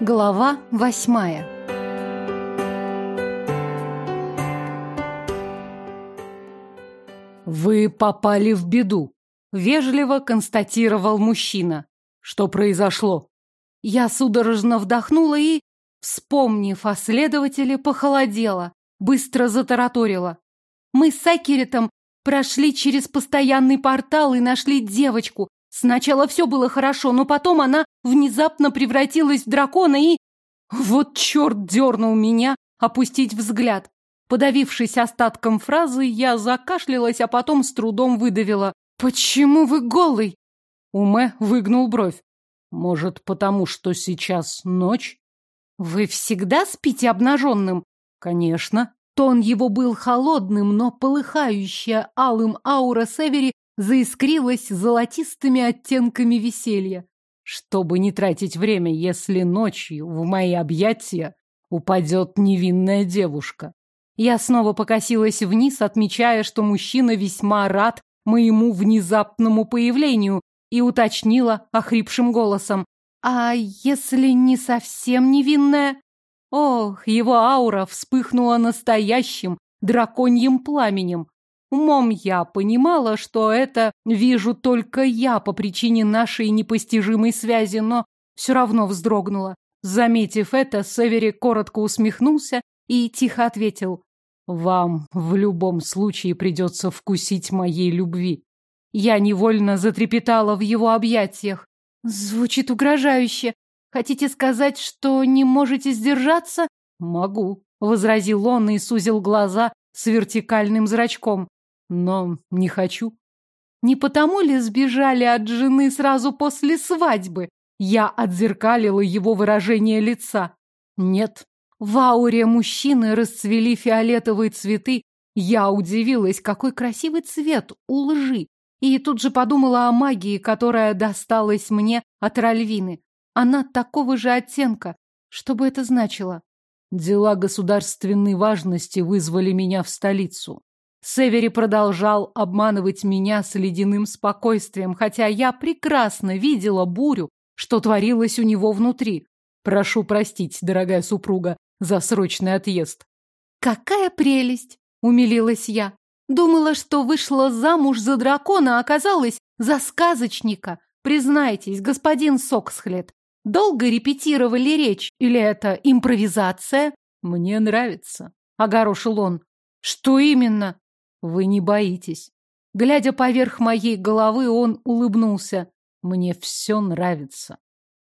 Глава восьмая «Вы попали в беду», — вежливо констатировал мужчина. «Что произошло?» Я судорожно вдохнула и, вспомнив о следователе, похолодела, быстро затараторила. Мы с Акеритом прошли через постоянный портал и нашли девочку, Сначала все было хорошо, но потом она внезапно превратилась в дракона и... Вот черт дернул меня опустить взгляд. Подавившись остатком фразы, я закашлялась, а потом с трудом выдавила. «Почему вы голый?» Уме выгнул бровь. «Может, потому что сейчас ночь?» «Вы всегда спите обнаженным?» «Конечно». Тон его был холодным, но полыхающая алым аура Севери заискрилась золотистыми оттенками веселья. Чтобы не тратить время, если ночью в мои объятия упадет невинная девушка. Я снова покосилась вниз, отмечая, что мужчина весьма рад моему внезапному появлению, и уточнила охрипшим голосом. «А если не совсем невинная?» Ох, его аура вспыхнула настоящим драконьим пламенем. Умом я понимала, что это вижу только я по причине нашей непостижимой связи, но все равно вздрогнула. Заметив это, Севери коротко усмехнулся и тихо ответил. «Вам в любом случае придется вкусить моей любви». Я невольно затрепетала в его объятиях. «Звучит угрожающе. Хотите сказать, что не можете сдержаться?» «Могу», — возразил он и сузил глаза с вертикальным зрачком но не хочу. Не потому ли сбежали от жены сразу после свадьбы? Я отзеркалила его выражение лица. Нет. В ауре мужчины расцвели фиолетовые цветы. Я удивилась, какой красивый цвет у лжи. И тут же подумала о магии, которая досталась мне от Ральвины. Она такого же оттенка. Что бы это значило? Дела государственной важности вызвали меня в столицу. Севери продолжал обманывать меня с ледяным спокойствием, хотя я прекрасно видела бурю, что творилось у него внутри. Прошу простить, дорогая супруга, за срочный отъезд. Какая прелесть! Умилилась я. Думала, что вышла замуж за дракона, а оказалась за сказочника. Признайтесь, господин Соксхлет, долго репетировали речь или это импровизация? Мне нравится, огорошил он. Что именно? Вы не боитесь. Глядя поверх моей головы, он улыбнулся. Мне все нравится.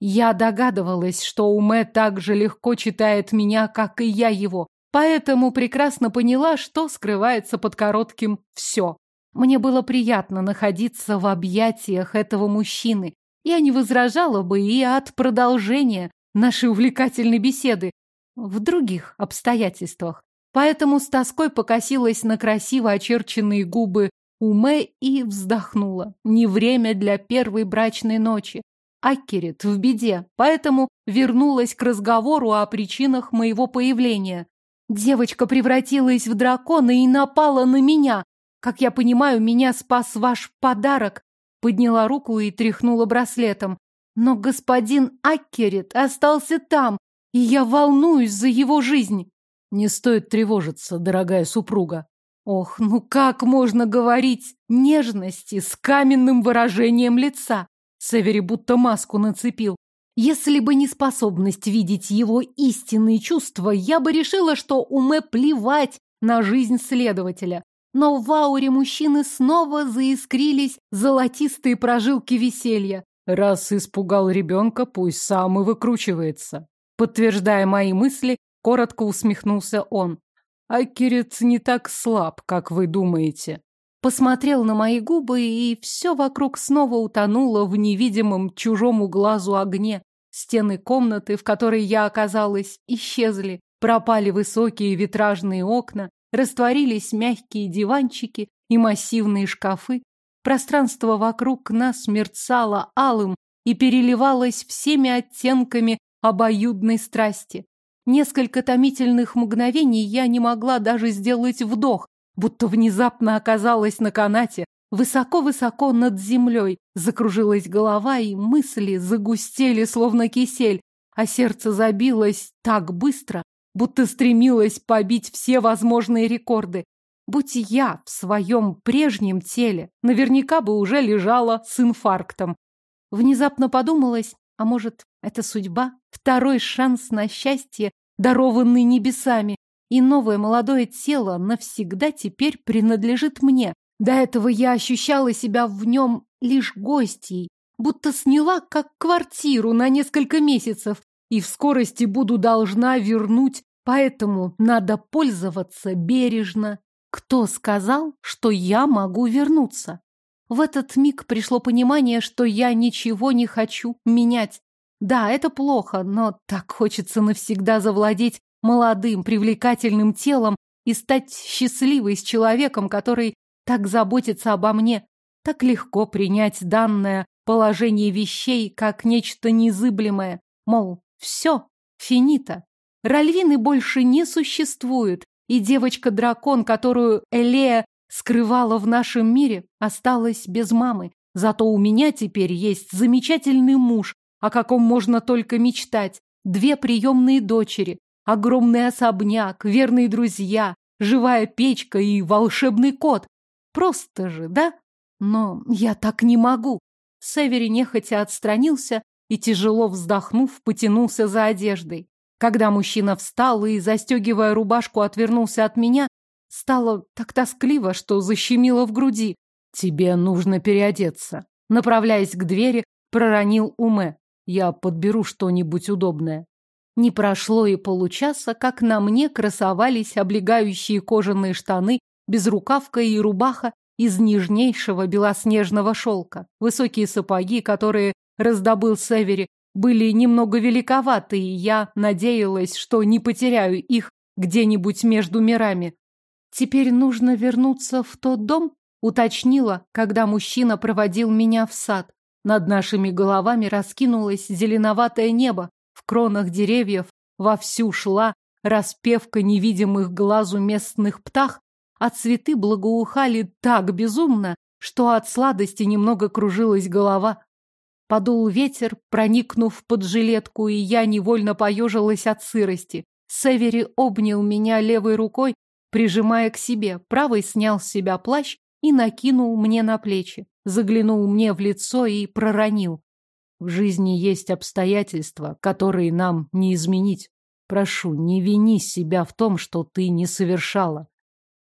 Я догадывалась, что Уме так же легко читает меня, как и я его, поэтому прекрасно поняла, что скрывается под коротким «все». Мне было приятно находиться в объятиях этого мужчины. Я не возражала бы и от продолжения нашей увлекательной беседы в других обстоятельствах. Поэтому с тоской покосилась на красиво очерченные губы Уме и вздохнула. Не время для первой брачной ночи. Аккерет в беде, поэтому вернулась к разговору о причинах моего появления. Девочка превратилась в дракона и напала на меня. Как я понимаю, меня спас ваш подарок. Подняла руку и тряхнула браслетом. Но господин Аккерет остался там, и я волнуюсь за его жизнь. Не стоит тревожиться, дорогая супруга. Ох, ну как можно говорить нежности с каменным выражением лица? Севери будто маску нацепил. Если бы не способность видеть его истинные чувства, я бы решила, что уме плевать на жизнь следователя. Но в ауре мужчины снова заискрились золотистые прожилки веселья. Раз испугал ребенка, пусть сам и выкручивается. Подтверждая мои мысли, Коротко усмехнулся он. Акерец не так слаб, как вы думаете. Посмотрел на мои губы, и все вокруг снова утонуло в невидимом чужому глазу огне. Стены комнаты, в которой я оказалась, исчезли. Пропали высокие витражные окна, растворились мягкие диванчики и массивные шкафы. Пространство вокруг нас мерцало алым и переливалось всеми оттенками обоюдной страсти. Несколько томительных мгновений я не могла даже сделать вдох, будто внезапно оказалась на канате, высоко-высоко над землей. Закружилась голова, и мысли загустели, словно кисель. а сердце забилось так быстро, будто стремилось побить все возможные рекорды. Будь я в своем прежнем теле, наверняка бы уже лежала с инфарктом. Внезапно подумалось, а может, это судьба? Второй шанс на счастье, дарованный небесами. И новое молодое тело навсегда теперь принадлежит мне. До этого я ощущала себя в нем лишь гостьей, будто сняла как квартиру на несколько месяцев и в скорости буду должна вернуть, поэтому надо пользоваться бережно. Кто сказал, что я могу вернуться? В этот миг пришло понимание, что я ничего не хочу менять. Да, это плохо, но так хочется навсегда завладеть молодым, привлекательным телом и стать счастливой с человеком, который так заботится обо мне. Так легко принять данное положение вещей как нечто незыблемое. Мол, все, финита. Ральвины больше не существует, и девочка-дракон, которую Элея скрывала в нашем мире, осталась без мамы. Зато у меня теперь есть замечательный муж, о каком можно только мечтать, две приемные дочери, огромный особняк, верные друзья, живая печка и волшебный кот. Просто же, да? Но я так не могу. Севери нехотя отстранился и, тяжело вздохнув, потянулся за одеждой. Когда мужчина встал и, застегивая рубашку, отвернулся от меня, стало так тоскливо, что защемило в груди. «Тебе нужно переодеться». Направляясь к двери, проронил Уме. «Я подберу что-нибудь удобное». Не прошло и получаса, как на мне красовались облегающие кожаные штаны, безрукавка и рубаха из нежнейшего белоснежного шелка. Высокие сапоги, которые раздобыл Севери, были немного великоваты, и я надеялась, что не потеряю их где-нибудь между мирами. Теперь нужно вернуться в тот дом, уточнила, когда мужчина проводил меня в сад. Над нашими головами раскинулось зеленоватое небо, в кронах деревьев вовсю шла распевка невидимых глазу местных птах, а цветы благоухали так безумно, что от сладости немного кружилась голова. Подул ветер, проникнув под жилетку, и я невольно поежилась от сырости. Севери обнял меня левой рукой, прижимая к себе, правой снял с себя плащ и накинул мне на плечи, заглянул мне в лицо и проронил. В жизни есть обстоятельства, которые нам не изменить. Прошу, не вини себя в том, что ты не совершала.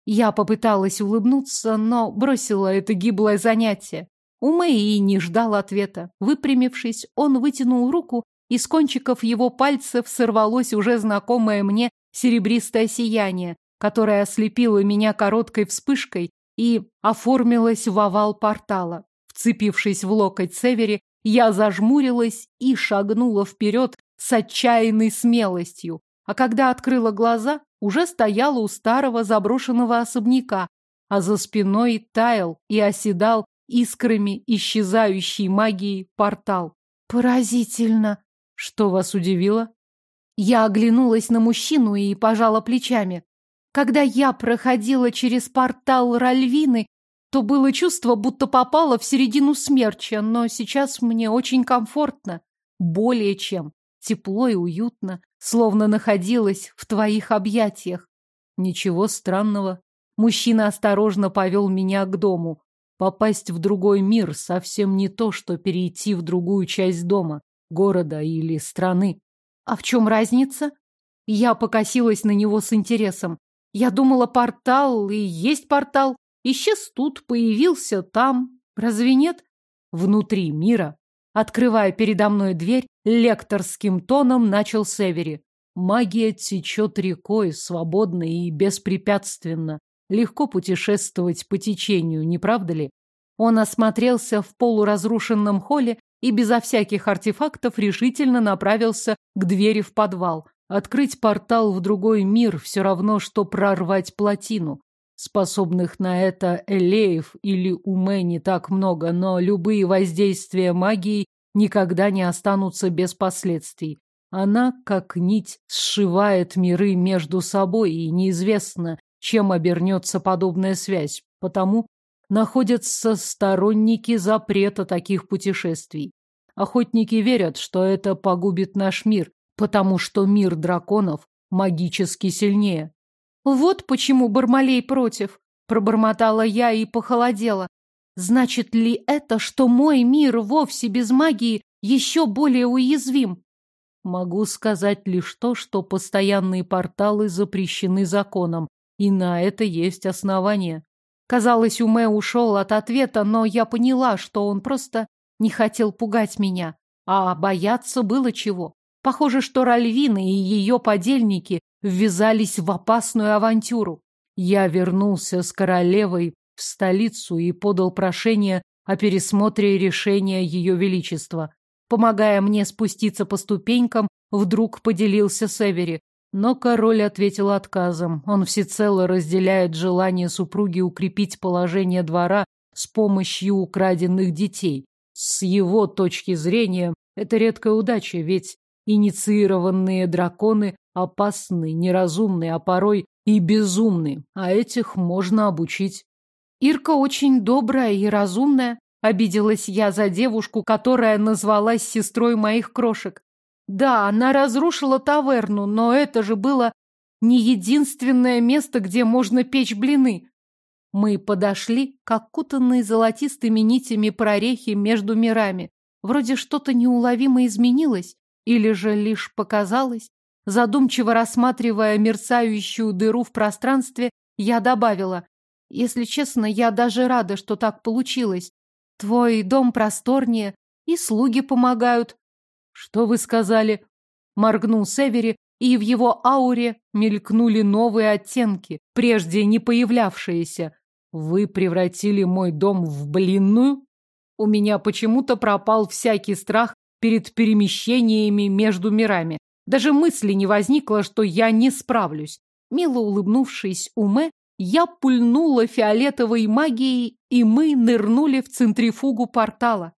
Я попыталась улыбнуться, но бросила это гиблое занятие. У Мэи не ждал ответа. Выпрямившись, он вытянул руку, и с кончиков его пальцев сорвалось уже знакомое мне серебристое сияние, которое ослепило меня короткой вспышкой и оформилось в овал портала. Вцепившись в локоть Севери, я зажмурилась и шагнула вперед с отчаянной смелостью. А когда открыла глаза, уже стояла у старого заброшенного особняка, а за спиной таял и оседал искрами исчезающей магии портал. Поразительно! Что вас удивило? Я оглянулась на мужчину и пожала плечами. Когда я проходила через портал Ральвины, то было чувство, будто попала в середину смерча, но сейчас мне очень комфортно. Более чем. Тепло и уютно словно находилась в твоих объятиях. Ничего странного. Мужчина осторожно повел меня к дому. Попасть в другой мир совсем не то, что перейти в другую часть дома, города или страны. А в чем разница? Я покосилась на него с интересом. Я думала, портал и есть портал. Исчез тут, появился там. Разве нет? Внутри мира Открывая передо мной дверь, лекторским тоном начал Севери. Магия течет рекой, свободно и беспрепятственно. Легко путешествовать по течению, не правда ли? Он осмотрелся в полуразрушенном холле и безо всяких артефактов решительно направился к двери в подвал. Открыть портал в другой мир все равно, что прорвать плотину. Способных на это элеев или уме не так много, но любые воздействия магии никогда не останутся без последствий. Она, как нить, сшивает миры между собой, и неизвестно, чем обернется подобная связь, потому находятся сторонники запрета таких путешествий. Охотники верят, что это погубит наш мир, потому что мир драконов магически сильнее. Вот почему Бармалей против, пробормотала я и похолодела. Значит ли это, что мой мир вовсе без магии еще более уязвим? Могу сказать лишь то, что постоянные порталы запрещены законом, и на это есть основания. Казалось, Уме ушел от ответа, но я поняла, что он просто не хотел пугать меня. А бояться было чего. Похоже, что Ральвина и ее подельники ввязались в опасную авантюру. Я вернулся с королевой в столицу и подал прошение о пересмотре решения Ее Величества. Помогая мне спуститься по ступенькам, вдруг поделился с Эвери. Но король ответил отказом. Он всецело разделяет желание супруги укрепить положение двора с помощью украденных детей. С его точки зрения, это редкая удача, ведь инициированные драконы опасны, неразумны, а порой и безумны, а этих можно обучить. Ирка очень добрая и разумная. Обиделась я за девушку, которая назвалась сестрой моих крошек. Да, она разрушила таверну, но это же было не единственное место, где можно печь блины. Мы подошли к окутанной золотистыми нитями прорехи между мирами. Вроде что-то неуловимо изменилось, или же лишь показалось. Задумчиво рассматривая мерцающую дыру в пространстве, я добавила, если честно, я даже рада, что так получилось. Твой дом просторнее, и слуги помогают. Что вы сказали? Моргнул Севери, и в его ауре мелькнули новые оттенки, прежде не появлявшиеся. Вы превратили мой дом в блинную? У меня почему-то пропал всякий страх перед перемещениями между мирами. Даже мысли не возникло, что я не справлюсь. Мило улыбнувшись Уме, я пульнула фиолетовой магией, и мы нырнули в центрифугу портала.